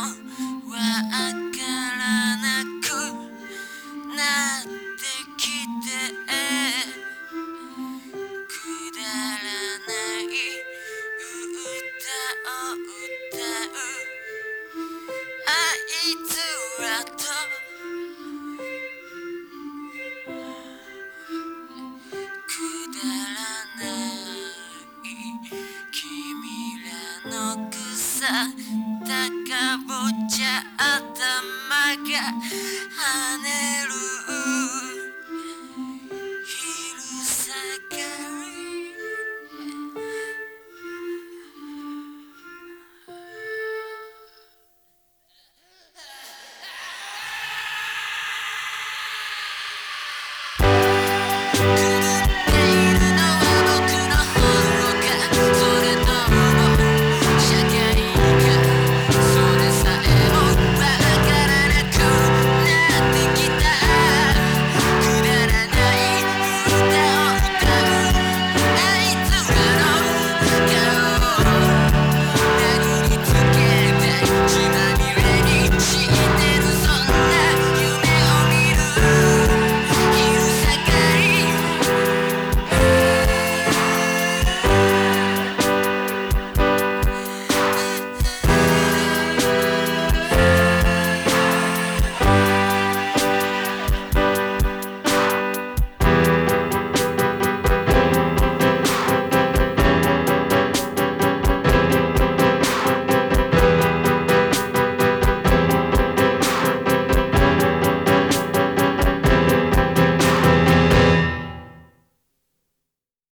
わからなくなってきてくだらない歌を歌う。あいつらとくだらない君らの草。たかぼちゃ頭が跳ねる昼下が